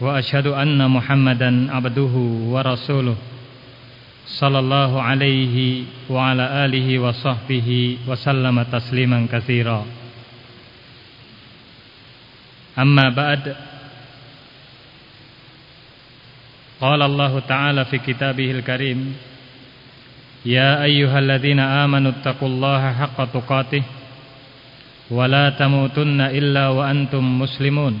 وأشهد أن محمدا عبده ورسوله صلى الله عليه وعلى آله وصحبه وسلم تسليما كثيرا أما بعد قال الله تعالى في كتابه الكريم يا أيها الذين آمنوا اتقوا الله حق تقاته ولا تموتن إلا وأنتم مسلمون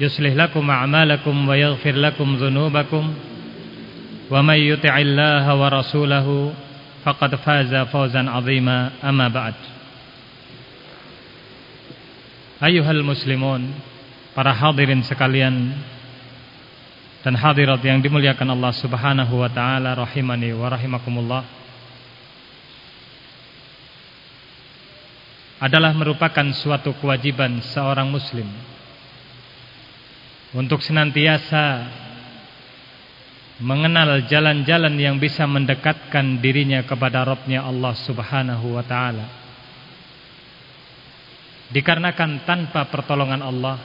يصلح لكم أعمالكم ويغفر لكم ذنوبكم ومن يطع الله ورسوله فقد فاز فوزا عظيما أما بعد Ayuhal muslimun Para hadirin sekalian Dan hadirat yang dimuliakan Allah subhanahu wa ta'ala Rahimani wa rahimakumullah Adalah merupakan suatu kewajiban seorang muslim untuk senantiasa mengenal jalan-jalan yang bisa mendekatkan dirinya kepada Rabbnya Allah Subhanahu wa taala. Dikarenakan tanpa pertolongan Allah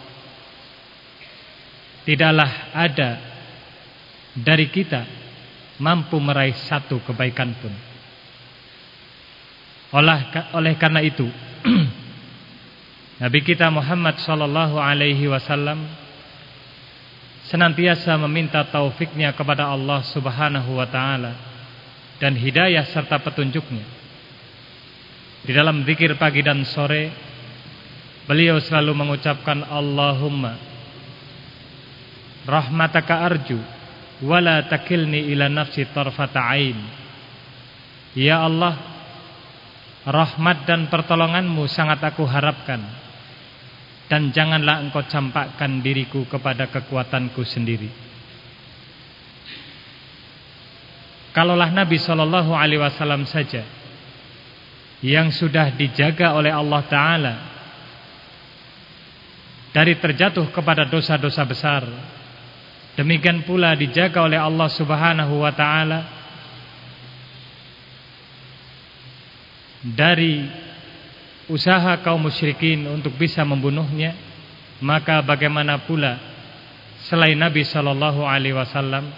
tidaklah ada dari kita mampu meraih satu kebaikan pun. Oleh oleh karena itu Nabi kita Muhammad sallallahu alaihi wasallam senantiasa meminta taufiknya kepada Allah subhanahu wa ta'ala dan hidayah serta petunjuknya. Di dalam zikir pagi dan sore beliau selalu mengucapkan Allahumma rahmataka arju wala takilni ila nafsi tarfata ain. Ya Allah rahmat dan pertolonganmu sangat aku harapkan dan janganlah engkau campakkan diriku kepada kekuatanku sendiri. Kalaulah Nabi Shallallahu Alaihi Wasallam saja yang sudah dijaga oleh Allah Taala dari terjatuh kepada dosa-dosa besar, demikian pula dijaga oleh Allah Subhanahu Wa Taala dari usaha kaum musyrikin untuk bisa membunuhnya, maka bagaimana pula selain Nabi sallallahu alaihi wasallam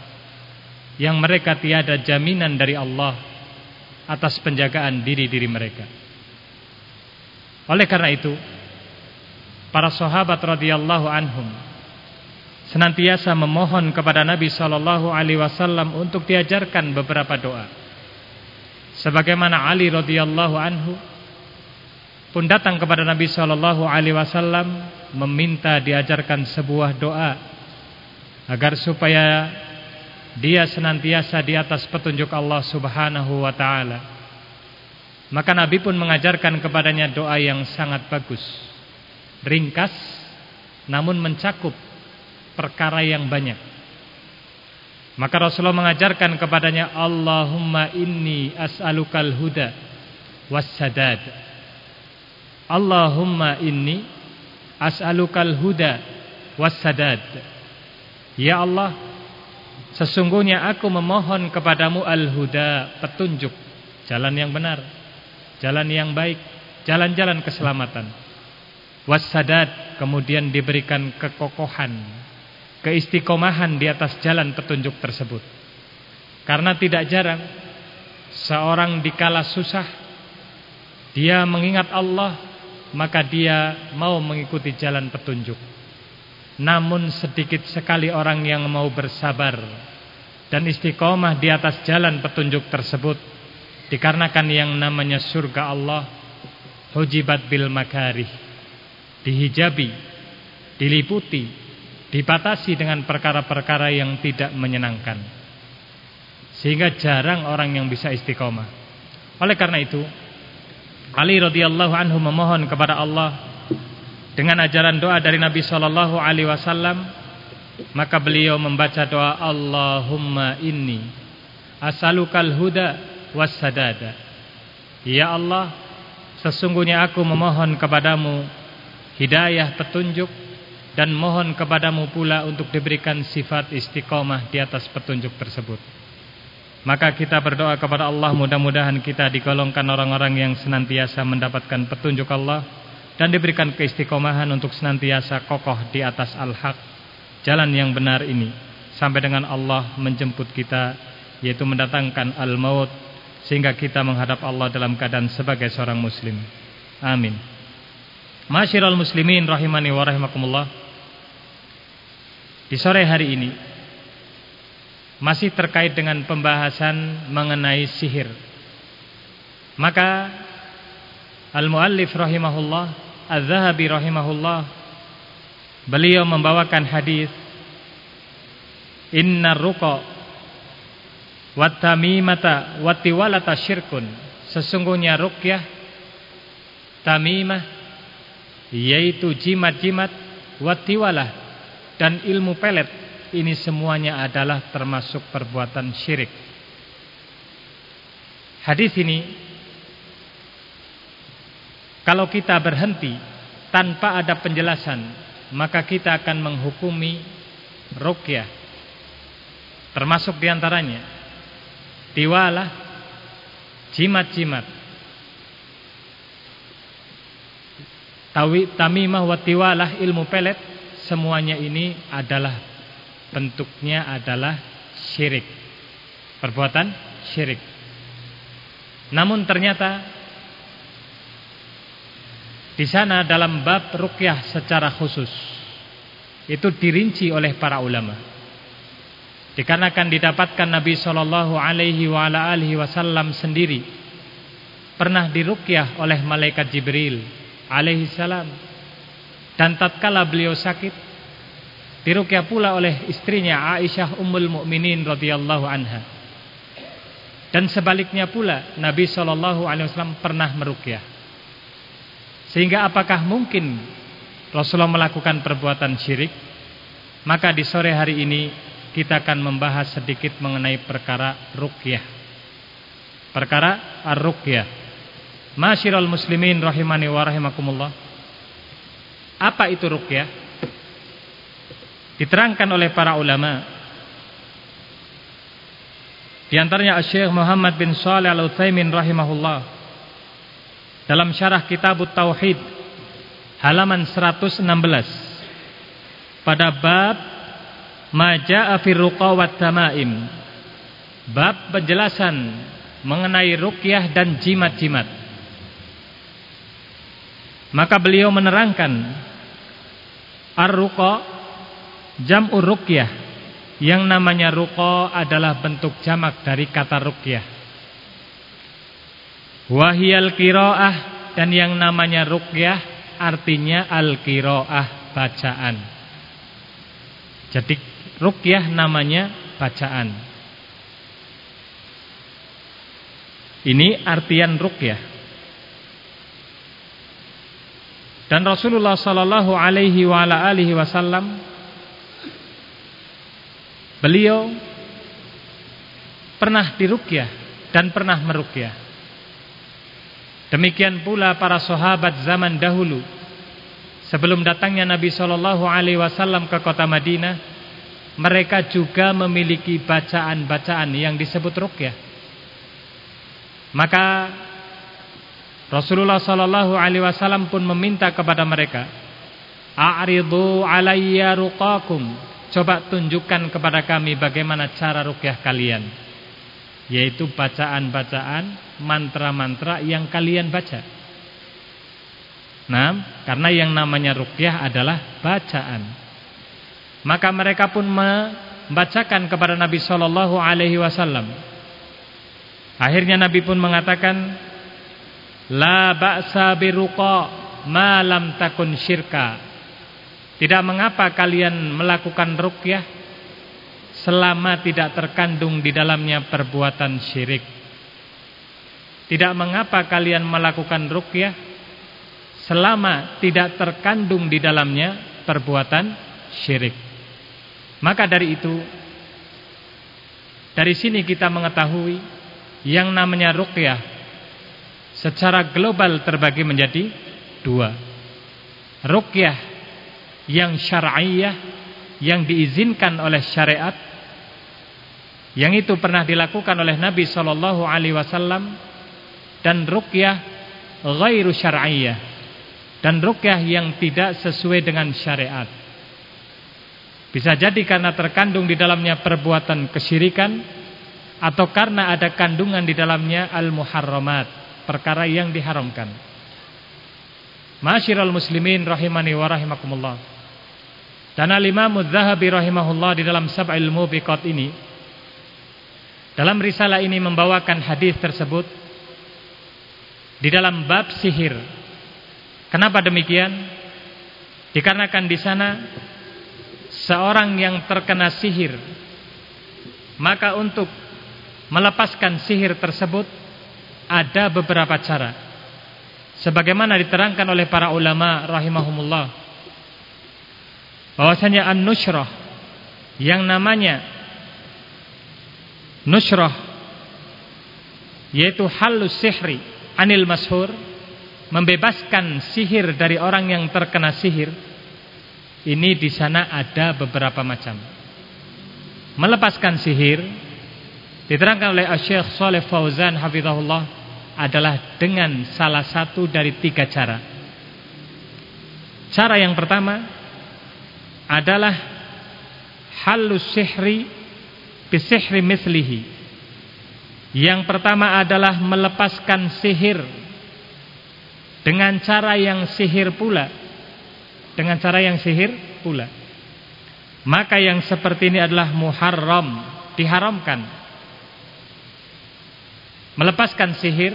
yang mereka tiada jaminan dari Allah atas penjagaan diri-diri mereka. Oleh karena itu, para sahabat radhiyallahu anhum senantiasa memohon kepada Nabi sallallahu alaihi wasallam untuk diajarkan beberapa doa. Sebagaimana Ali radhiyallahu anhu pun datang kepada Nabi Shallallahu Alaihi Wasallam meminta diajarkan sebuah doa agar supaya dia senantiasa di atas petunjuk Allah Subhanahu Wa Taala. Maka Nabi pun mengajarkan kepadanya doa yang sangat bagus, ringkas, namun mencakup perkara yang banyak. Maka Rasulullah mengajarkan kepadanya Allahumma inni as'alukal huda was sadad Allahumma inni as'alukal huda wassadad. Ya Allah, sesungguhnya aku memohon kepadamu al-huda, petunjuk, jalan yang benar, jalan yang baik, jalan-jalan keselamatan. Wassadad, kemudian diberikan kekokohan, keistiqomahan di atas jalan petunjuk tersebut. Karena tidak jarang seorang dikala susah dia mengingat Allah maka dia mau mengikuti jalan petunjuk. Namun sedikit sekali orang yang mau bersabar dan istiqomah di atas jalan petunjuk tersebut dikarenakan yang namanya surga Allah hujibat bil makarih dihijabi diliputi dibatasi dengan perkara-perkara yang tidak menyenangkan sehingga jarang orang yang bisa istiqomah oleh karena itu Ali radhiyallahu anhu memohon kepada Allah dengan ajaran doa dari Nabi sallallahu alaihi wasallam maka beliau membaca doa Allahumma inni as'alukal huda wassadada. Ya Allah, sesungguhnya aku memohon kepadamu hidayah petunjuk dan mohon kepadamu pula untuk diberikan sifat istiqomah di atas petunjuk tersebut. Maka kita berdoa kepada Allah mudah-mudahan kita digolongkan orang-orang yang senantiasa mendapatkan petunjuk Allah dan diberikan keistiqomahan untuk senantiasa kokoh di atas al-haq jalan yang benar ini sampai dengan Allah menjemput kita yaitu mendatangkan al-maut sehingga kita menghadap Allah dalam keadaan sebagai seorang muslim. Amin. Masyiral muslimin rahimani wa rahimakumullah. Di sore hari ini masih terkait dengan pembahasan mengenai sihir. Maka al-muallif rahimahullah, az-Zahabi rahimahullah Beliau membawakan hadis Inna ruqa Wattamimata Wattiwalata syirkun Sesungguhnya rukyah Tamimah Yaitu jimat-jimat Wattiwalah Dan ilmu pelet Ini semuanya adalah termasuk perbuatan syirik. Hadis ini Kalau kita berhenti Tanpa ada penjelasan maka kita akan menghukumi rukyah. Termasuk di antaranya tiwalah jimat-jimat. Tamimah wa tiwalah ilmu pelet semuanya ini adalah bentuknya adalah syirik. Perbuatan syirik. Namun ternyata di sana dalam bab rukyah secara khusus itu dirinci oleh para ulama. Dikarenakan didapatkan Nabi Shallallahu Alaihi Wasallam sendiri pernah dirukyah oleh malaikat Jibril alaihi salam. Dan tatkala beliau sakit dirukyah pula oleh istrinya Aisyah Ummul Mukminin radhiyallahu anha. Dan sebaliknya pula Nabi Shallallahu Alaihi Wasallam pernah merukyah. Sehingga apakah mungkin Rasulullah melakukan perbuatan syirik? Maka di sore hari ini kita akan membahas sedikit mengenai perkara ruqyah. Perkara ar-ruqyah. Masyiral muslimin rahimani wa rahimakumullah. Apa itu ruqyah? Diterangkan oleh para ulama. Di antaranya Syekh Muhammad bin Shalih Al-Utsaimin rahimahullah. Dalam syarah kitab Tauhid halaman 116 pada bab Maja'a fi wa tamaim. Bab penjelasan mengenai ruqyah dan jimat-jimat. Maka beliau menerangkan ar-ruqa jam'ur ruqyah yang namanya ruqa adalah bentuk jamak dari kata ruqyah Wahiyal kiroah dan yang namanya rukyah artinya al kiroah bacaan. Jadi rukyah namanya bacaan. Ini artian rukyah. Dan Rasulullah sallallahu alaihi wasallam beliau pernah dirukyah dan pernah merukyah. Demikian pula para sahabat zaman dahulu sebelum datangnya Nabi Shallallahu alaihi wasallam ke kota Madinah, mereka juga memiliki bacaan-bacaan yang disebut ruqyah. Maka Rasulullah Shallallahu alaihi wasallam pun meminta kepada mereka, "A'ridu alayya ruqakum." Coba tunjukkan kepada kami bagaimana cara ruqyah kalian yaitu bacaan-bacaan mantra-mantra yang kalian baca. Nah, karena yang namanya rukyah adalah bacaan. Maka mereka pun membacakan kepada Nabi Shallallahu Alaihi Wasallam. Akhirnya Nabi pun mengatakan, La ba'sa biruqa ma takun syirka. Tidak mengapa kalian melakukan ruqyah selama tidak terkandung di dalamnya perbuatan syirik. Tidak mengapa kalian melakukan ruqyah selama tidak terkandung di dalamnya perbuatan syirik. Maka dari itu dari sini kita mengetahui yang namanya ruqyah secara global terbagi menjadi dua. Ruqyah yang syar'iyah yang diizinkan oleh syariat yang itu pernah dilakukan oleh Nabi sallallahu alaihi wasallam dan ruqyah ghairu syar'iyah dan ruqyah yang tidak sesuai dengan syariat. Bisa jadi karena terkandung di dalamnya perbuatan kesyirikan atau karena ada kandungan di dalamnya al-muharramat, perkara yang diharamkan. Masyiral muslimin rahimani wa rahimakumullah. Dan al-Imam Az-Zahabi rahimahullah di dalam Sab'il Mubiqat ini dalam risalah ini membawakan hadis tersebut di dalam bab sihir. Kenapa demikian? Dikarenakan di sana seorang yang terkena sihir maka untuk melepaskan sihir tersebut ada beberapa cara. Sebagaimana diterangkan oleh para ulama rahimahumullah bahwasanya an-nushrah yang namanya nushrah yaitu halus sihri anil mashur membebaskan sihir dari orang yang terkena sihir ini di sana ada beberapa macam. Melepaskan sihir diterangkan oleh Syekh Saleh Fauzan hafizahullah adalah dengan salah satu dari tiga cara. Cara yang pertama adalah halus sihri bisihri mislihi. Yang pertama adalah melepaskan sihir dengan cara yang sihir pula. Dengan cara yang sihir pula. Maka yang seperti ini adalah muharram, diharamkan. Melepaskan sihir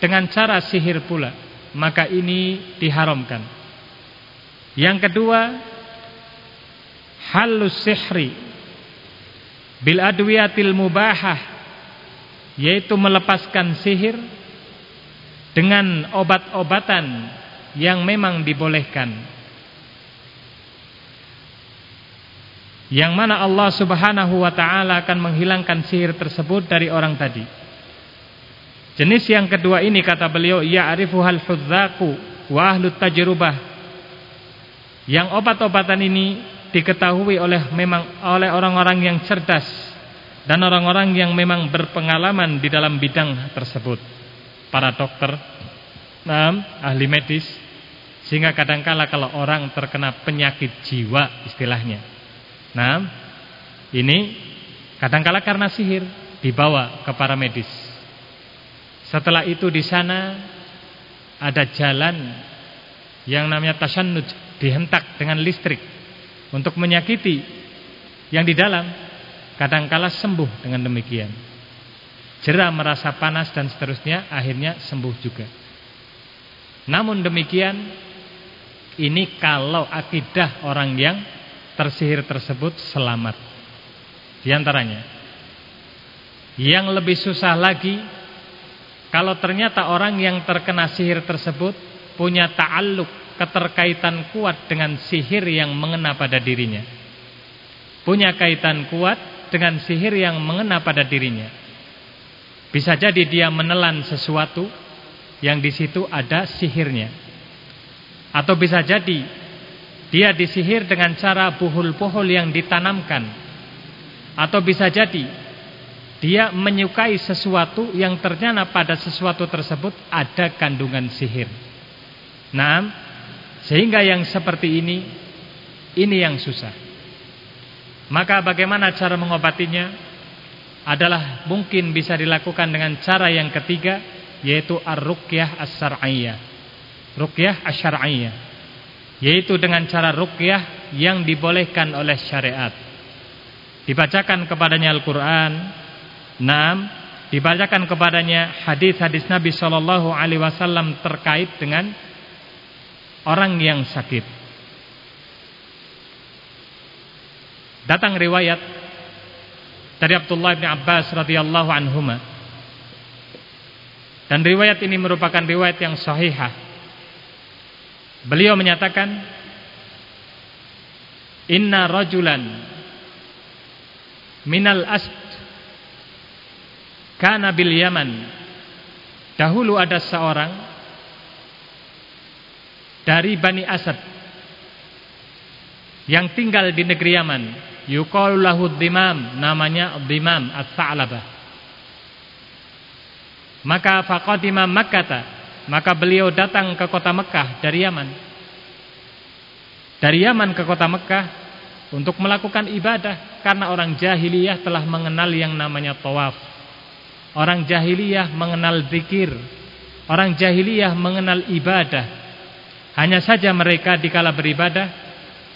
dengan cara sihir pula, maka ini diharamkan. Yang kedua, halus sihri bil adwiyatil mubahah yaitu melepaskan sihir dengan obat-obatan yang memang dibolehkan yang mana Allah Subhanahu wa taala akan menghilangkan sihir tersebut dari orang tadi. Jenis yang kedua ini kata beliau ya'rifuhal hudzaku wa ahlut tajrubah. Yang obat-obatan ini diketahui oleh memang oleh orang-orang yang cerdas dan orang-orang yang memang berpengalaman di dalam bidang tersebut. Para dokter, nah, ahli medis sehingga kadangkala kalau orang terkena penyakit jiwa istilahnya. Nah, ini kadangkala karena sihir dibawa ke para medis. Setelah itu di sana ada jalan yang namanya tasannud dihentak dengan listrik untuk menyakiti yang di dalam kadangkala sembuh dengan demikian. Jerah merasa panas dan seterusnya akhirnya sembuh juga. Namun demikian ini kalau akidah orang yang tersihir tersebut selamat. Di antaranya yang lebih susah lagi kalau ternyata orang yang terkena sihir tersebut punya ta'alluq keterkaitan kuat dengan sihir yang mengena pada dirinya. Punya kaitan kuat dengan sihir yang mengena pada dirinya. Bisa jadi dia menelan sesuatu yang di situ ada sihirnya. Atau bisa jadi dia disihir dengan cara buhul-buhul yang ditanamkan. Atau bisa jadi dia menyukai sesuatu yang ternyata pada sesuatu tersebut ada kandungan sihir. Nah, sehingga yang seperti ini ini yang susah. Maka bagaimana cara mengobatinya? Adalah mungkin bisa dilakukan dengan cara yang ketiga yaitu ar-ruqyah as-syar'iyyah. Ruqyah asy-syar'iyyah. Yaitu dengan cara ruqyah yang dibolehkan oleh syariat. dibacakan kepadanya Al-Qur'an, enam dibacakan kepadanya hadis-hadis Nabi Shallallahu alaihi wasallam terkait dengan orang yang sakit. Datang riwayat dari Abdullah bin Abbas radhiyallahu anhuma. Dan riwayat ini merupakan riwayat yang sahihah. Beliau menyatakan Inna rajulan minal asd kana bil Yaman. Dahulu ada seorang dari Bani Asad yang tinggal di negeri Yaman. Yuqalu Dimam, namanya Dimam As-Sa'labah. Maka faqadima Makkah, maka beliau datang ke kota Mekah dari Yaman. Dari Yaman ke kota Mekah untuk melakukan ibadah karena orang jahiliyah telah mengenal yang namanya tawaf. Orang jahiliyah mengenal zikir. Orang jahiliyah mengenal ibadah. Hanya saja mereka dikala beribadah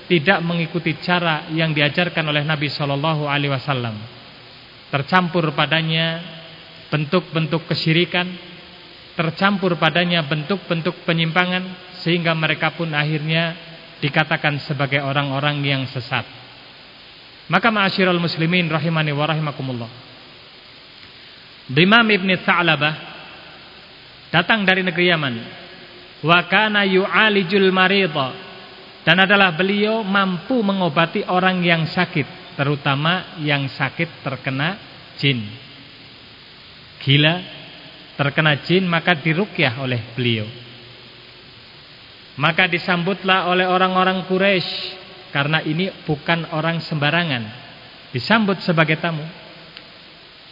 tidak mengikuti cara yang diajarkan oleh Nabi Shallallahu alaihi wasallam. Tercampur padanya bentuk-bentuk kesyirikan, tercampur padanya bentuk-bentuk penyimpangan sehingga mereka pun akhirnya dikatakan sebagai orang-orang yang sesat. Maka ma'asyiral muslimin rahimani wa rahimakumullah. Dimam ibn Sa'labah datang dari negeri Yaman. Wa kana yu'alijul marida dan adalah beliau mampu mengobati orang yang sakit, terutama yang sakit terkena jin. Gila terkena jin maka dirukyah oleh beliau. Maka disambutlah oleh orang-orang Quraisy karena ini bukan orang sembarangan. Disambut sebagai tamu.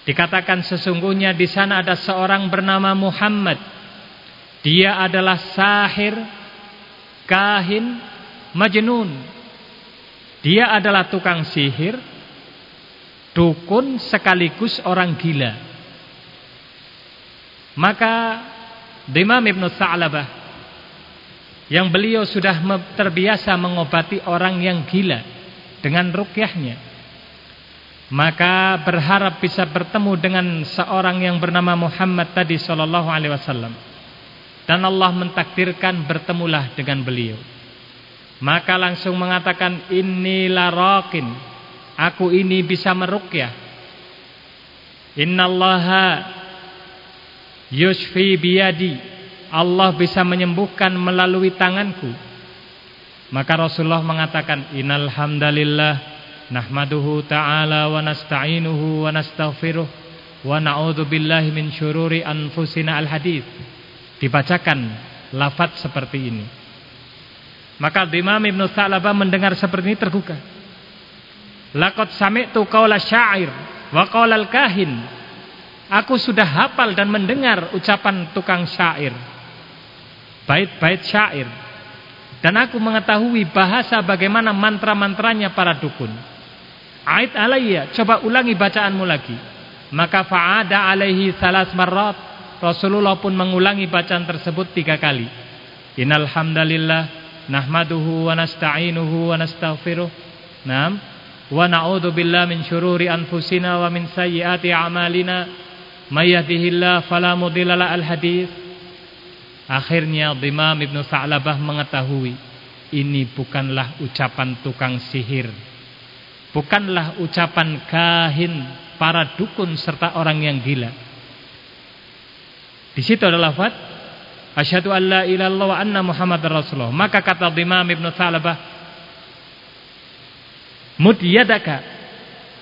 Dikatakan sesungguhnya di sana ada seorang bernama Muhammad. Dia adalah sahir, kahin, majnun. Dia adalah tukang sihir, dukun sekaligus orang gila. Maka Imam Ibn Sa'labah yang beliau sudah terbiasa mengobati orang yang gila dengan rukyahnya maka berharap bisa bertemu dengan seorang yang bernama Muhammad tadi sallallahu alaihi wasallam dan Allah mentakdirkan bertemulah dengan beliau maka langsung mengatakan inilah raqin aku ini bisa merukyah innallaha yushfi biyadi Allah bisa menyembuhkan melalui tanganku. Maka Rasulullah mengatakan innal hamdalillah nahmaduhu ta'ala wa nasta'inuhu wa nastaghfiruh wa na'udzu billahi min syururi anfusina al-hadits. Dibacakan lafaz seperti ini. Maka Imam Ibnu Sa'labah mendengar seperti ini tergugah. Laqad sami'tu qaula syair wa qaula al-kahin. Aku sudah hafal dan mendengar ucapan tukang syair bait-bait syair. Dan aku mengetahui bahasa bagaimana mantra-mantranya para dukun. Ait alayya, coba ulangi bacaanmu lagi. Maka fa'ada alaihi salas marrat. Rasulullah pun mengulangi bacaan tersebut tiga kali. Innal hamdalillah nahmaduhu wa nasta'inuhu wa nastaghfiruh. Naam. Wa na'udzu billahi min syururi anfusina wa min sayyiati a'malina. May yahdihillahu fala mudilla al-hadits Akhirnya Imam Ibn Sa'labah mengetahui ini bukanlah ucapan tukang sihir. Bukanlah ucapan kahin, para dukun serta orang yang gila. Di situ adalah lafaz asyhadu an la ilaha wa anna muhammadar rasulullah. Maka kata Imam Ibn Sa'labah Mudiyadaka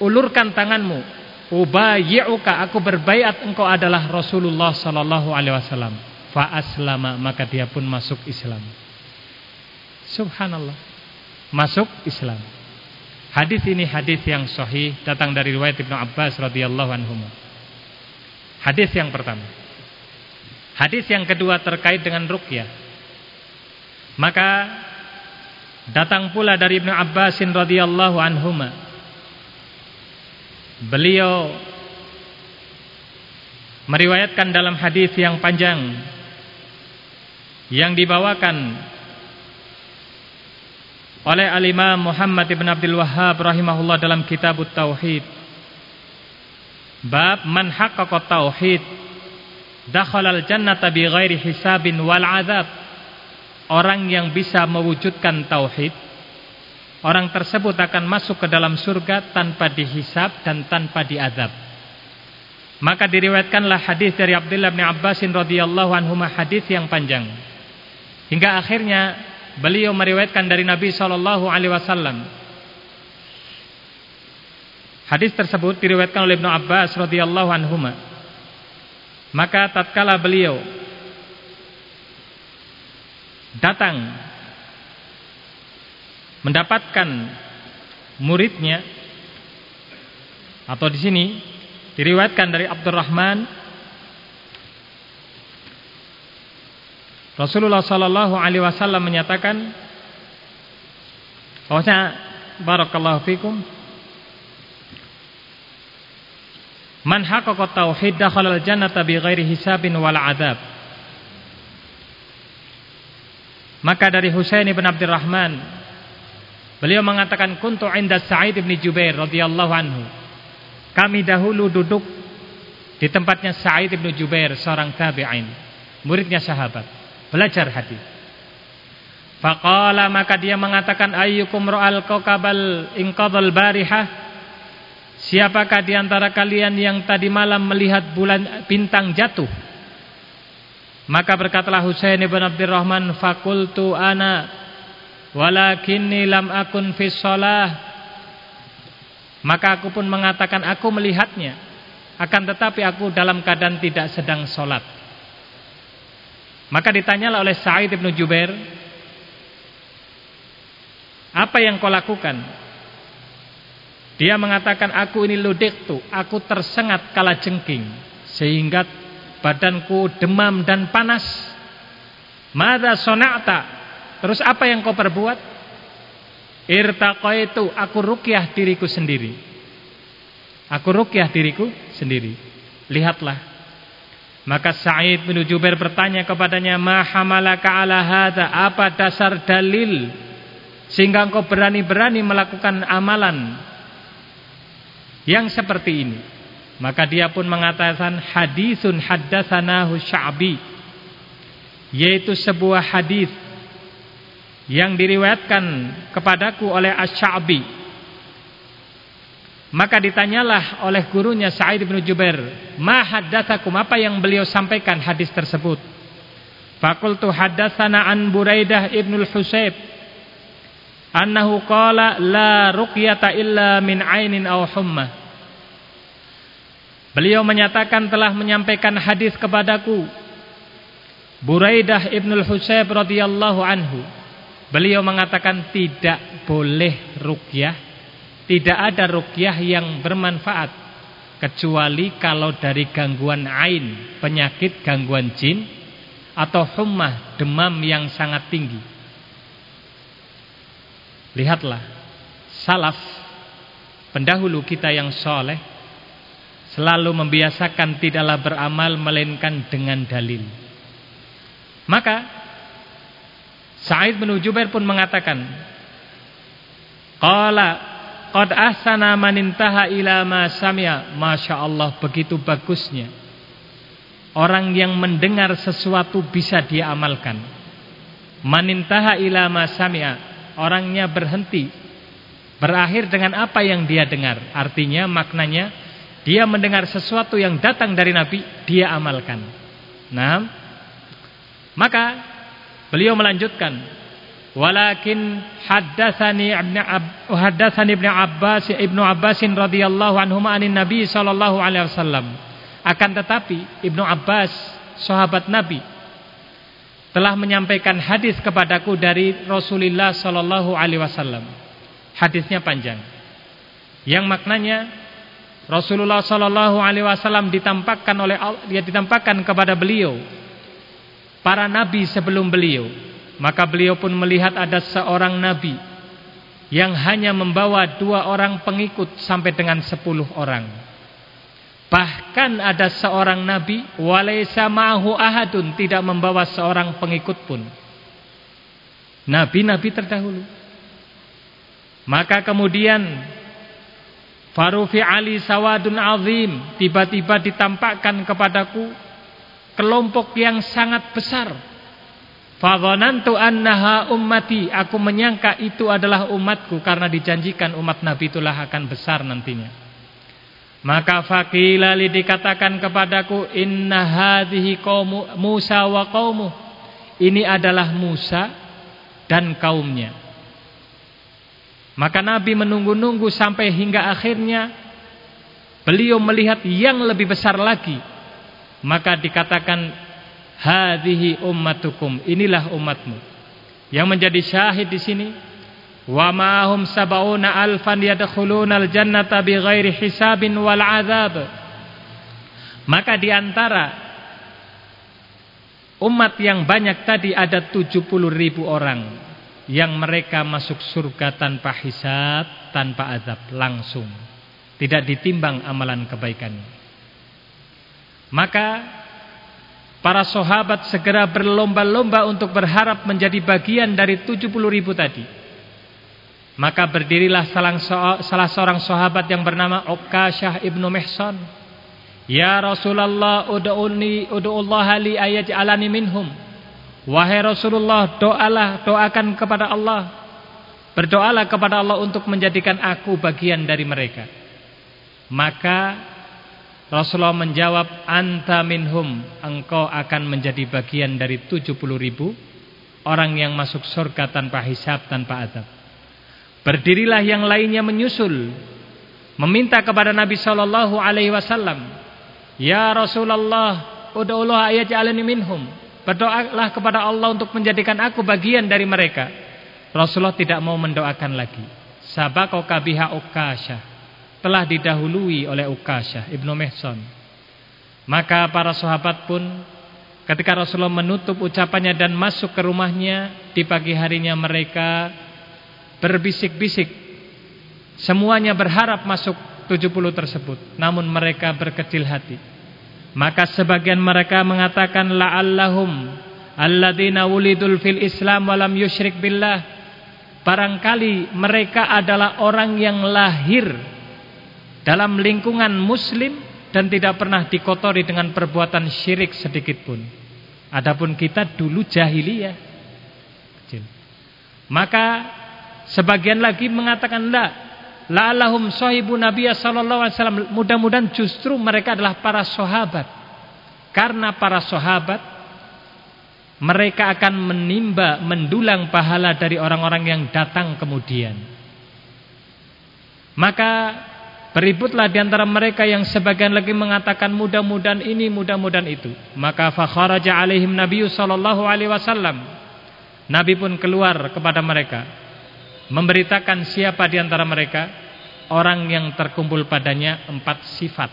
ulurkan tanganmu ubayyi'uka aku berbaiat engkau adalah Rasulullah sallallahu alaihi wasallam fa aslama maka dia pun masuk Islam. Subhanallah. Masuk Islam. Hadis ini hadis yang sahih datang dari riwayat Ibnu Abbas radhiyallahu anhu. Hadis yang pertama. Hadis yang kedua terkait dengan ruqyah. Maka datang pula dari Ibnu Abbasin radhiyallahu anhuma. Beliau meriwayatkan dalam hadis yang panjang yang dibawakan oleh al-Imam Muhammad ibn Abdul Wahhab rahimahullah dalam kitab Tauhid. Bab man haqqaqa tauhid dakhala al-jannata bighairi hisabin wal azab. Orang yang bisa mewujudkan tauhid, orang tersebut akan masuk ke dalam surga tanpa dihisab dan tanpa diazab. Maka diriwayatkanlah hadis dari Abdullah bin Abbas radhiyallahu anhu hadis yang panjang. Hingga akhirnya beliau meriwayatkan dari Nabi sallallahu alaihi wasallam. Hadis tersebut diriwayatkan oleh Ibnu Abbas radhiyallahu anhu. Maka tatkala beliau datang mendapatkan muridnya atau di sini Diriwayatkan dari Abdurrahman Rasulullah sallallahu alaihi wasallam menyatakan bahwasanya barakallahu fikum Man haqqaqa tauhid dakhala al-jannata bighairi hisabin wal adab Maka dari Husain bin Abdurrahman beliau mengatakan kuntu inda Sa'id bin Jubair radhiyallahu anhu kami dahulu duduk di tempatnya Sa'id bin Jubair, seorang tabi'in, muridnya sahabat, belajar hadis. Faqala maka dia mengatakan ayyukum ra'al kawkabal inqadhal barihah? Siapakah di antara kalian yang tadi malam melihat bulan bintang jatuh? Maka berkatalah Husain bin Abdurrahman fakultu ana walakinni lam akun fi shalah maka aku pun mengatakan aku melihatnya. Akan tetapi aku dalam keadaan tidak sedang sholat. Maka ditanyalah oleh Sa'id bin Jubair. Apa yang kau lakukan? Dia mengatakan aku ini ludiktu. Aku tersengat kala jengking. Sehingga badanku demam dan panas. Mada sona'ta. Terus apa yang kau perbuat? itu aku rukyah diriku sendiri. Aku rukyah diriku sendiri. Lihatlah. Maka Sa'id bin Jubair bertanya kepadanya, "Ma hamalaka ala hadza? Apa dasar dalil sehingga engkau berani-berani melakukan amalan yang seperti ini?" Maka dia pun mengatakan hadisun haddatsanahu Sya'bi yaitu sebuah hadis yang diriwayatkan kepadaku oleh Asy-Sya'bi. Maka ditanyalah oleh gurunya Sa'id bin Jubair, "Ma haddatsakum? Apa yang beliau sampaikan hadis tersebut?" Fakultu haddatsana an Buraidah ibnul Husayb annahu qala la ruqyata illa min ainin aw humma. Beliau menyatakan telah menyampaikan hadis kepadaku Buraidah ibnul Husayb radhiyallahu anhu Beliau mengatakan tidak boleh rukyah, tidak ada rukyah yang bermanfaat kecuali kalau dari gangguan ain, penyakit gangguan jin atau hummah, demam yang sangat tinggi. Lihatlah, salaf pendahulu kita yang soleh selalu membiasakan tidaklah beramal melainkan dengan dalil. Maka Sa'id bin Jubair pun mengatakan, Qala qad ahsana man intaha ila ma sami'a. Masya begitu bagusnya. Orang yang mendengar sesuatu bisa dia amalkan. Manintaha ila ma sami'a. Orangnya berhenti. Berakhir dengan apa yang dia dengar. Artinya maknanya dia mendengar sesuatu yang datang dari Nabi, dia amalkan. Nah, maka Beliau melanjutkan, "Walakin haddatsani Ibnu haddatsani Ibnu Abbas Ibnu Abbas radhiyallahu anhu anin Nabi sallallahu alaihi wasallam." Akan tetapi Ibnu Abbas, sahabat Nabi, telah menyampaikan hadis kepadaku dari Rasulullah sallallahu alaihi wasallam. Hadisnya panjang. Yang maknanya Rasulullah sallallahu alaihi wasallam ditampakkan oleh dia ditampakkan kepada beliau para nabi sebelum beliau. Maka beliau pun melihat ada seorang nabi yang hanya membawa dua orang pengikut sampai dengan sepuluh orang. Bahkan ada seorang nabi walaysa ma'hu ahadun tidak membawa seorang pengikut pun. Nabi-nabi terdahulu. Maka kemudian Farufi Ali sawadun azim tiba-tiba ditampakkan kepadaku kelompok yang sangat besar. Fadhanantu annaha ummati aku menyangka itu adalah umatku karena dijanjikan umat Nabi itulah akan besar nantinya. Maka faqila li dikatakan kepadaku inna hadhihi qaumu Musa wa qaumu. Ini adalah Musa dan kaumnya. Maka Nabi menunggu-nunggu sampai hingga akhirnya beliau melihat yang lebih besar lagi. Maka dikatakan hadhihi ummatukum, inilah umatmu. Yang menjadi syahid di sini wa ma'hum sab'una alfan yadkhuluna al-jannata bighairi hisabin wal azab. Maka di antara umat yang banyak tadi ada 70 ribu orang yang mereka masuk surga tanpa hisab, tanpa azab, langsung. Tidak ditimbang amalan kebaikannya. Maka para sahabat segera berlomba-lomba untuk berharap menjadi bagian dari 70 ribu tadi. Maka berdirilah salah seorang sahabat yang bernama Uqasyah ibnu Mihsan. Ya Rasulullah ud'uni ud'ullah li ayaj'alani minhum. Wahai Rasulullah, doalah, doakan kepada Allah. Berdoalah kepada Allah untuk menjadikan aku bagian dari mereka. Maka Rasulullah menjawab, Anta minhum, engkau akan menjadi bagian dari 70 ribu orang yang masuk surga tanpa hisab, tanpa adab. Berdirilah yang lainnya menyusul, meminta kepada Nabi Shallallahu Alaihi Wasallam, Ya Rasulullah, udahullah ayat alani minhum. Berdoalah kepada Allah untuk menjadikan aku bagian dari mereka. Rasulullah tidak mau mendoakan lagi. Sabaqaka biha Ukasyah. Telah didahului oleh Ukasyah Ibnu Mehson. Maka para sahabat pun ketika Rasulullah menutup ucapannya dan masuk ke rumahnya di pagi harinya mereka berbisik-bisik. Semuanya berharap masuk 70 tersebut. Namun mereka berkecil hati. Maka sebagian mereka mengatakan la'allahum alladzina wulidul fil Islam walam yusyrik billah. Barangkali mereka adalah orang yang lahir dalam lingkungan muslim dan tidak pernah dikotori dengan perbuatan syirik sedikit pun. Adapun kita dulu jahiliyah. Maka sebagian lagi mengatakan la La'allahum sahibu Nabi sallallahu alaihi wasallam. Mudah-mudahan justru mereka adalah para sahabat. Karena para sahabat mereka akan menimba, mendulang pahala dari orang-orang yang datang kemudian. Maka beributlah di antara mereka yang sebagian lagi mengatakan mudah-mudahan ini, mudah-mudahan itu. Maka fakharaja alaihim Nabi sallallahu alaihi wasallam. Nabi pun keluar kepada mereka memberitakan siapa di antara mereka orang yang terkumpul padanya empat sifat.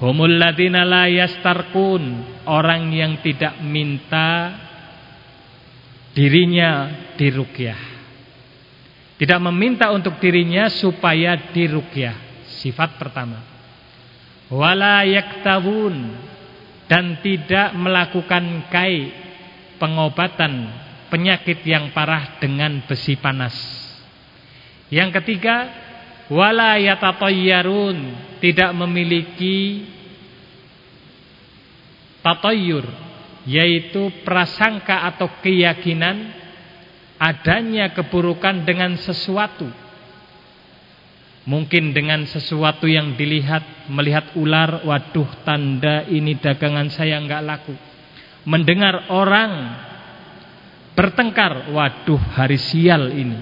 Humul ladina la yastarkun, orang yang tidak minta dirinya diruqyah. Tidak meminta untuk dirinya supaya diruqyah. Sifat pertama. Wala yaktawun dan tidak melakukan kai pengobatan penyakit yang parah dengan besi panas. Yang ketiga, wala yatatayyarun, tidak memiliki tatayyur, yaitu prasangka atau keyakinan adanya keburukan dengan sesuatu. Mungkin dengan sesuatu yang dilihat, melihat ular, waduh tanda ini dagangan saya enggak laku. Mendengar orang bertengkar, waduh hari sial ini.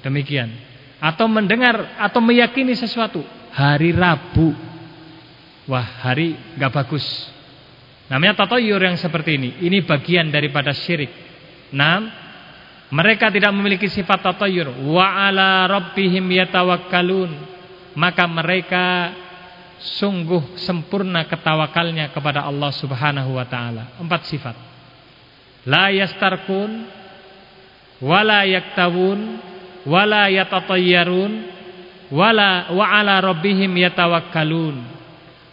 Demikian. Atau mendengar atau meyakini sesuatu, hari Rabu. Wah, hari nggak bagus. Namanya tatoyur yang seperti ini. Ini bagian daripada syirik. Nah, mereka tidak memiliki sifat tatoyur. Wa ala rabbihim yatawakkalun. Maka mereka sungguh sempurna ketawakalnya kepada Allah Subhanahu wa taala. Empat sifat la yastarkun wala yaktawun wala yatatayyarun wala wa ala rabbihim yatawakkalun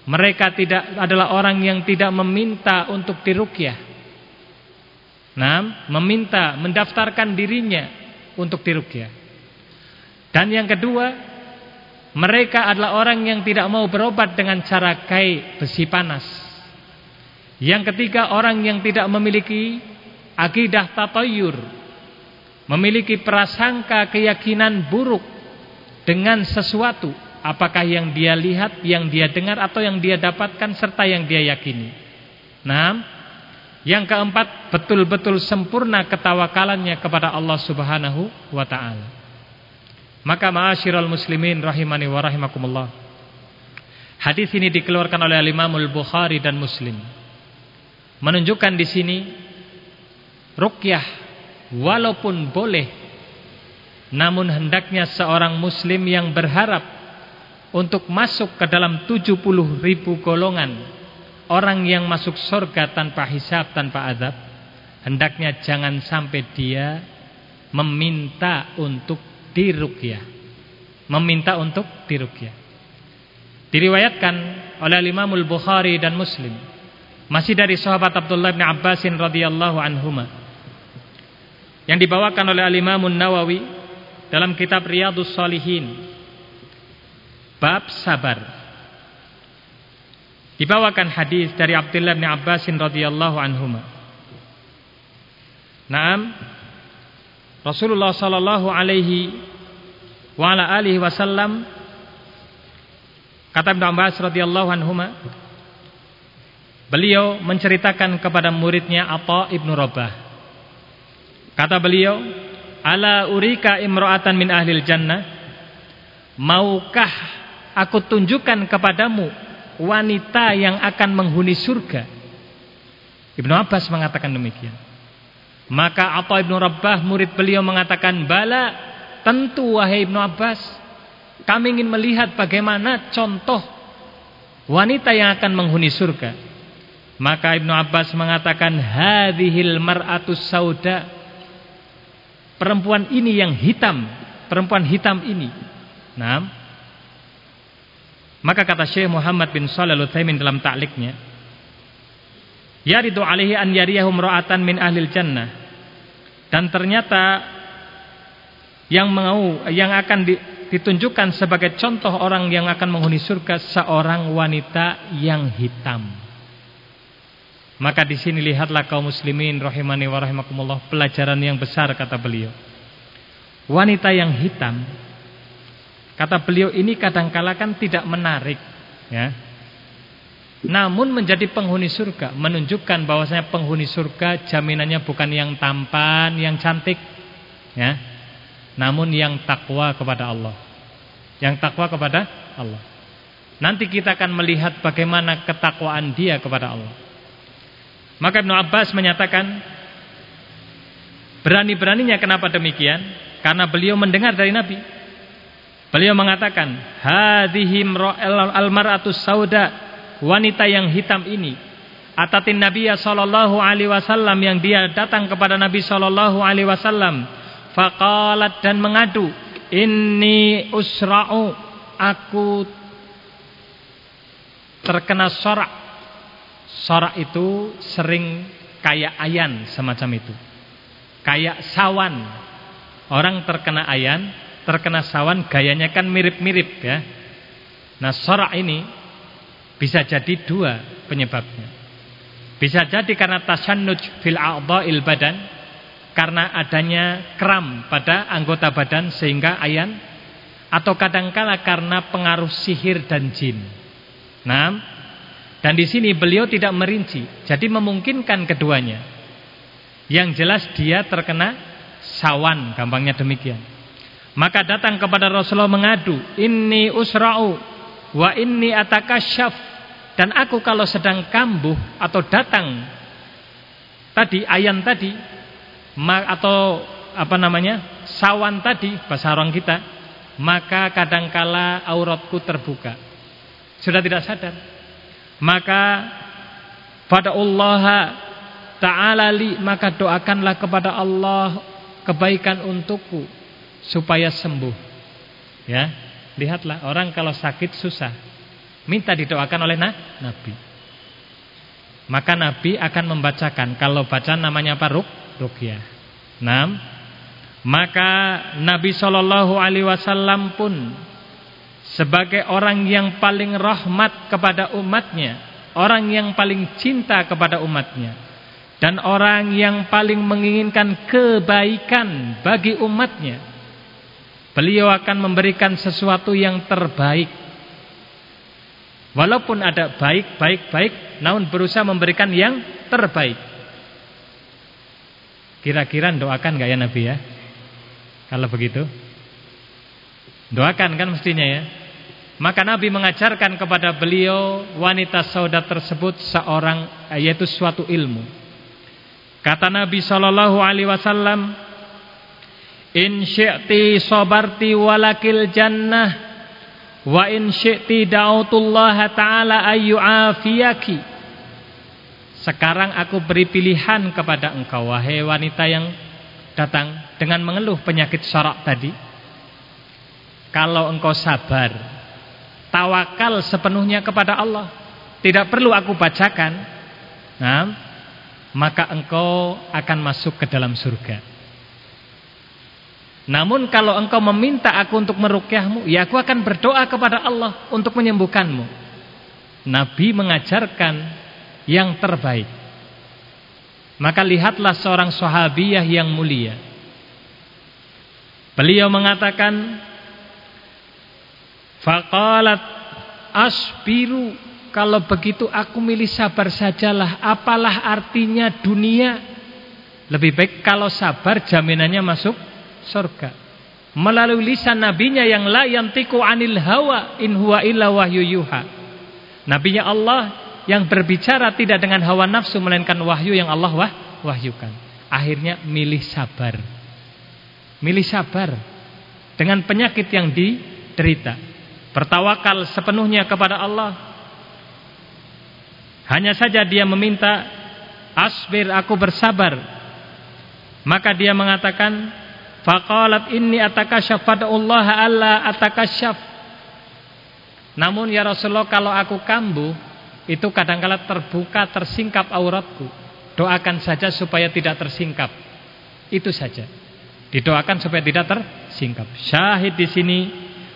mereka tidak adalah orang yang tidak meminta untuk diruqyah nah meminta mendaftarkan dirinya untuk diruqyah Dan yang kedua, mereka adalah orang yang tidak mau berobat dengan cara kai besi panas. Yang ketiga, orang yang tidak memiliki akidah tatayur, memiliki prasangka keyakinan buruk dengan sesuatu, apakah yang dia lihat, yang dia dengar atau yang dia dapatkan serta yang dia yakini. Nah, yang keempat, betul-betul sempurna ketawakalannya kepada Allah Subhanahu wa taala. Maka ma'asyiral muslimin rahimani wa rahimakumullah. Hadis ini dikeluarkan oleh Imam Al-Bukhari dan Muslim. Menunjukkan di sini ruqyah walaupun boleh namun hendaknya seorang muslim yang berharap untuk masuk ke dalam 70 ribu golongan orang yang masuk surga tanpa hisab, tanpa azab hendaknya jangan sampai dia meminta untuk diruqyah. Meminta untuk diruqyah. Diriwayatkan oleh Imam Al-Bukhari dan Muslim masih dari sahabat Abdullah bin Abbasin radhiyallahu anhuma yang dibawakan oleh Al-Imam Nawawi dalam kitab Riyadhus Shalihin bab sabar. Dibawakan hadis dari Abdullah bin Abbasin radhiyallahu anhuma. Naam Rasulullah sallallahu alaihi wa ala alihi wasallam kata Ibnu Abbas radhiyallahu anhuma beliau menceritakan kepada muridnya Atha Ibnu Rabah kata beliau ala urika imra'atan min ahlil jannah maukah aku tunjukkan kepadamu wanita yang akan menghuni surga Ibnu Abbas mengatakan demikian maka Atta Ibnu Rabbah murid beliau mengatakan, "Bala, tentu wahai Ibnu Abbas, kami ingin melihat bagaimana contoh wanita yang akan menghuni surga." Maka Ibnu Abbas mengatakan, "Hadhil mar'atus sauda." Perempuan ini yang hitam, perempuan hitam ini. Nah, maka kata Syekh Muhammad bin Shalih Al-Utsaimin dalam takliknya, Yaridu alaihi an yariyahum ra'atan min ahlil jannah. Dan ternyata yang mau yang akan ditunjukkan sebagai contoh orang yang akan menghuni surga seorang wanita yang hitam. Maka di sini lihatlah kaum muslimin rahimani wa rahimakumullah pelajaran yang besar kata beliau. Wanita yang hitam kata beliau ini kadangkala kan tidak menarik ya namun menjadi penghuni surga menunjukkan bahwasanya penghuni surga jaminannya bukan yang tampan, yang cantik, ya. Namun yang takwa kepada Allah. Yang takwa kepada Allah. Nanti kita akan melihat bagaimana ketakwaan dia kepada Allah. Maka Ibnu Abbas menyatakan berani-beraninya kenapa demikian? Karena beliau mendengar dari Nabi. Beliau mengatakan, "Hadhihi al-mar'atus sauda wanita yang hitam ini atatin Nabi sallallahu alaihi wasallam yang dia datang kepada Nabi sallallahu alaihi wasallam faqalat dan mengadu inni usra'u aku terkena sorak sorak itu sering kayak ayan semacam itu kayak sawan orang terkena ayan terkena sawan gayanya kan mirip-mirip ya nah sorak ini bisa jadi dua penyebabnya. Bisa jadi karena tasannuj fil a'dha'il badan karena adanya kram pada anggota badan sehingga ayan atau kadangkala karena pengaruh sihir dan jin. Nah, dan di sini beliau tidak merinci, jadi memungkinkan keduanya. Yang jelas dia terkena sawan, gampangnya demikian. Maka datang kepada Rasulullah mengadu, "Inni usra'u wa inni atakasyaf dan aku kalau sedang kambuh atau datang tadi ayan tadi atau apa namanya sawan tadi bahasa orang kita maka kadangkala auratku terbuka sudah tidak sadar maka pada Allah taala li maka doakanlah kepada Allah kebaikan untukku supaya sembuh ya Lihatlah orang kalau sakit susah minta didoakan oleh nah, Nabi. Maka Nabi akan membacakan kalau baca namanya apa ruk rukyah. Nam. Maka Nabi Shallallahu Alaihi Wasallam pun sebagai orang yang paling rahmat kepada umatnya, orang yang paling cinta kepada umatnya, dan orang yang paling menginginkan kebaikan bagi umatnya, beliau akan memberikan sesuatu yang terbaik. Walaupun ada baik, baik, baik, namun berusaha memberikan yang terbaik. Kira-kira doakan gak ya Nabi ya? Kalau begitu Doakan kan mestinya ya. Maka Nabi mengajarkan kepada beliau Wanita saudat tersebut Seorang yaitu suatu ilmu. Kata Nabi Sallallahu Alaihi Wasallam In syi'ti sobarti walakil jannah Wa in syi'ti da'utullaha ta'ala ayyu'afiyaki Sekarang aku beri pilihan kepada engkau Wahai wanita yang datang dengan mengeluh penyakit syarak tadi kalau engkau sabar tawakal sepenuhnya kepada Allah. Tidak perlu aku bacakan. Nah, maka engkau akan masuk ke dalam surga. Namun kalau engkau meminta aku untuk merukyahmu ya aku akan berdoa kepada Allah untuk menyembuhkanmu. Nabi mengajarkan yang terbaik. Maka lihatlah seorang sahabiyah yang mulia. Beliau mengatakan, Faqalat asbiru kalau begitu aku milih sabar sajalah. Apalah artinya dunia? Lebih baik kalau sabar jaminannya masuk surga. Melalui lisan nabinya yang la yantiku anil hawa in huwa illa wahyu yuha. Nabinya Allah yang berbicara tidak dengan hawa nafsu melainkan wahyu yang Allah wah, wahyukan. Akhirnya milih sabar. Milih sabar dengan penyakit yang diderita. Bertawakal sepenuhnya kepada Allah. Hanya saja dia meminta asbir aku bersabar. Maka dia mengatakan faqalat inni atakasyaf fad'ullaha alla atakasyaf. Namun ya Rasulullah kalau aku kambuh itu kadangkala terbuka tersingkap auratku. Doakan saja supaya tidak tersingkap. Itu saja. Didoakan supaya tidak tersingkap. Syahid di sini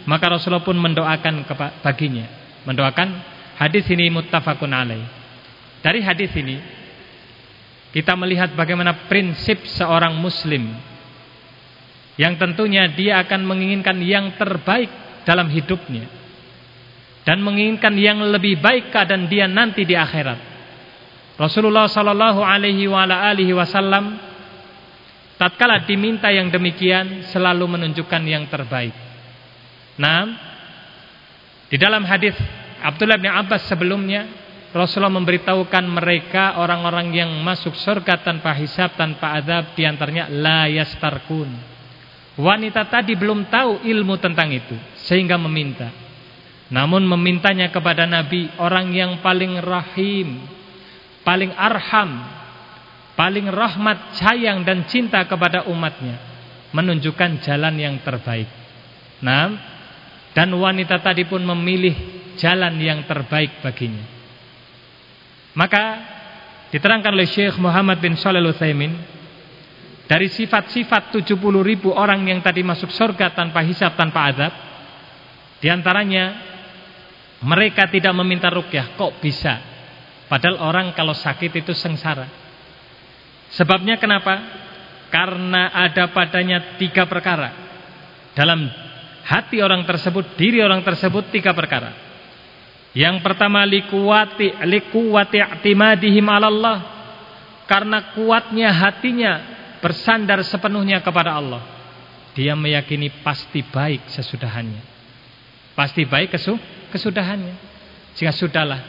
maka Rasulullah pun mendoakan baginya. Mendoakan hadis ini muttafaqun alaih. Dari hadis ini kita melihat bagaimana prinsip seorang muslim yang tentunya dia akan menginginkan yang terbaik dalam hidupnya dan menginginkan yang lebih baik keadaan dia nanti di akhirat. Rasulullah sallallahu alaihi wasallam tatkala diminta yang demikian selalu menunjukkan yang terbaik. Nah, di dalam hadis Abdullah bin Abbas sebelumnya Rasulullah memberitahukan mereka orang-orang yang masuk surga tanpa hisab, tanpa azab di antaranya la yastarkun. Wanita tadi belum tahu ilmu tentang itu sehingga meminta. Namun memintanya kepada Nabi orang yang paling rahim, paling arham, paling rahmat, sayang dan cinta kepada umatnya, menunjukkan jalan yang terbaik. Nah, dan wanita tadi pun memilih jalan yang terbaik baginya. Maka diterangkan oleh Syekh Muhammad bin Shalih Utsaimin dari sifat-sifat 70 ribu orang yang tadi masuk surga tanpa hisab tanpa azab, di antaranya mereka tidak meminta rukyah, kok bisa? Padahal orang kalau sakit itu sengsara. Sebabnya kenapa? Karena ada padanya tiga perkara. Dalam hati orang tersebut, diri orang tersebut tiga perkara. Yang pertama likuwati likuwati i'timadihim 'ala Allah. Karena kuatnya hatinya bersandar sepenuhnya kepada Allah. Dia meyakini pasti baik sesudahannya. Pasti baik kesu kesudahannya. Jika sudahlah.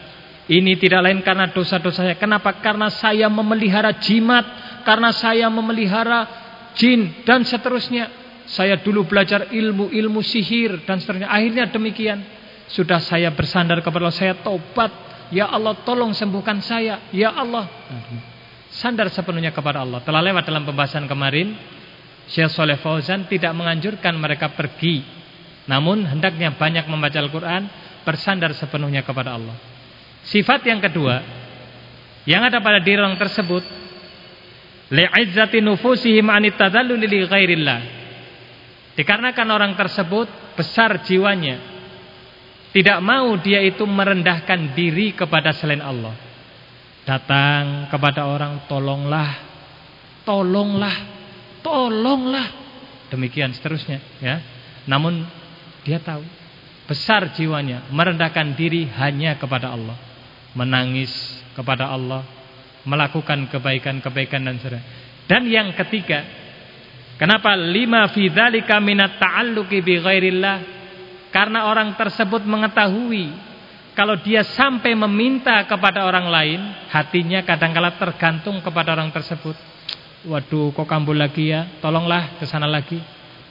Ini tidak lain karena dosa-dosa saya. Kenapa? Karena saya memelihara jimat. Karena saya memelihara jin. Dan seterusnya. Saya dulu belajar ilmu-ilmu sihir. Dan seterusnya. Akhirnya demikian. Sudah saya bersandar kepada Allah. Saya tobat. Ya Allah tolong sembuhkan saya. Ya Allah. Sandar sepenuhnya kepada Allah. Telah lewat dalam pembahasan kemarin. Syekh Soleh Fauzan tidak menganjurkan mereka pergi. Namun hendaknya banyak membaca Al-Quran bersandar sepenuhnya kepada Allah. Sifat yang kedua yang ada pada diri orang tersebut. Dikarenakan orang tersebut besar jiwanya. Tidak mau dia itu merendahkan diri kepada selain Allah. Datang kepada orang tolonglah. Tolonglah. Tolonglah. Demikian seterusnya ya. Namun dia tahu besar jiwanya merendahkan diri hanya kepada Allah. Menangis kepada Allah melakukan kebaikan-kebaikan dan sebagainya. Dan yang ketiga, kenapa lima fi dzalika minat ta'alluqi bi ghairillah? Karena orang tersebut mengetahui kalau dia sampai meminta kepada orang lain, hatinya kadangkala tergantung kepada orang tersebut. Waduh, kok kambuh lagi ya? Tolonglah ke sana lagi.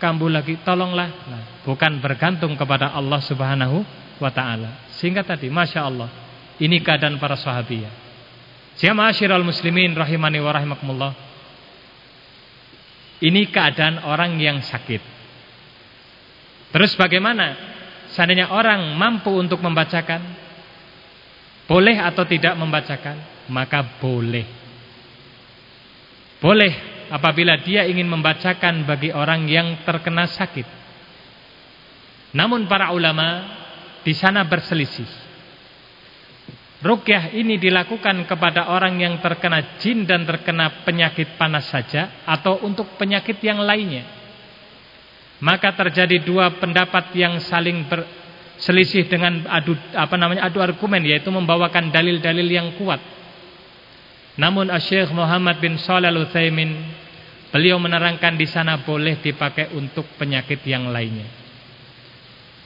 Kambuh lagi, tolonglah. Nah, bukan bergantung kepada Allah Subhanahu wa taala. Sehingga tadi, Masya Allah, ini keadaan para sahabat. Jamaah syiral muslimin rahimani wa rahimakumullah. Ini keadaan orang yang sakit. Terus bagaimana? Seandainya orang mampu untuk membacakan, boleh atau tidak membacakan? Maka boleh. Boleh apabila dia ingin membacakan bagi orang yang terkena sakit. Namun para ulama di sana berselisih. Rukyah ini dilakukan kepada orang yang terkena jin dan terkena penyakit panas saja atau untuk penyakit yang lainnya. Maka terjadi dua pendapat yang saling berselisih dengan adu apa namanya adu argumen yaitu membawakan dalil-dalil yang kuat. Namun Syekh Muhammad bin Shalih Al-Utsaimin beliau menerangkan di sana boleh dipakai untuk penyakit yang lainnya.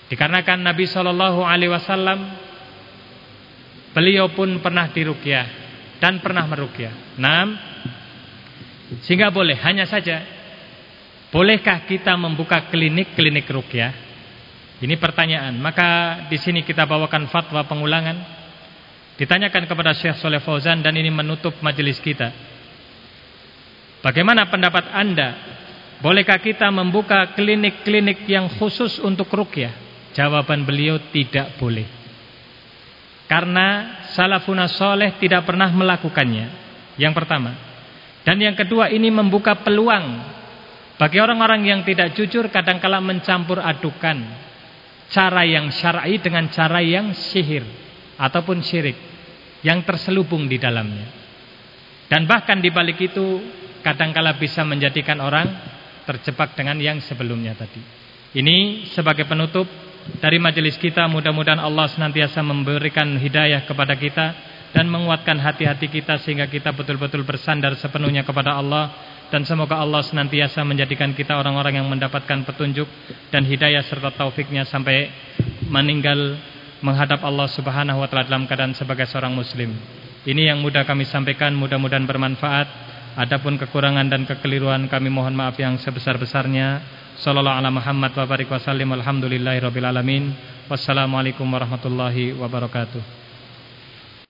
Dikarenakan Nabi Shallallahu alaihi wasallam Beliau pun pernah dirukyah dan pernah merukyah. Enam. Sehingga boleh, hanya saja bolehkah kita membuka klinik-klinik rukyah? Ini pertanyaan. Maka di sini kita bawakan fatwa pengulangan. Ditanyakan kepada Syekh Soleh Fauzan dan ini menutup majelis kita. Bagaimana pendapat Anda? Bolehkah kita membuka klinik-klinik yang khusus untuk rukyah? Jawaban beliau tidak boleh. Karena salafun soleh tidak pernah melakukannya. Yang pertama. Dan yang kedua ini membuka peluang bagi orang-orang yang tidak jujur kadangkala mencampur adukan cara yang syar'i dengan cara yang sihir ataupun syirik yang terselubung di dalamnya. Dan bahkan di balik itu kadangkala bisa menjadikan orang terjebak dengan yang sebelumnya tadi. Ini sebagai penutup dari majelis kita mudah-mudahan Allah senantiasa memberikan hidayah kepada kita dan menguatkan hati-hati kita sehingga kita betul-betul bersandar sepenuhnya kepada Allah dan semoga Allah senantiasa menjadikan kita orang-orang yang mendapatkan petunjuk dan hidayah serta taufiknya sampai meninggal menghadap Allah Subhanahu wa taala dalam keadaan sebagai seorang muslim. Ini yang mudah kami sampaikan, mudah-mudahan bermanfaat. Adapun kekurangan dan kekeliruan kami mohon maaf yang sebesar-besarnya. Sallallahu ala Muhammad wa barik wa sallim alhamdulillahi rabbil alamin. Wassalamualaikum warahmatullahi wabarakatuh.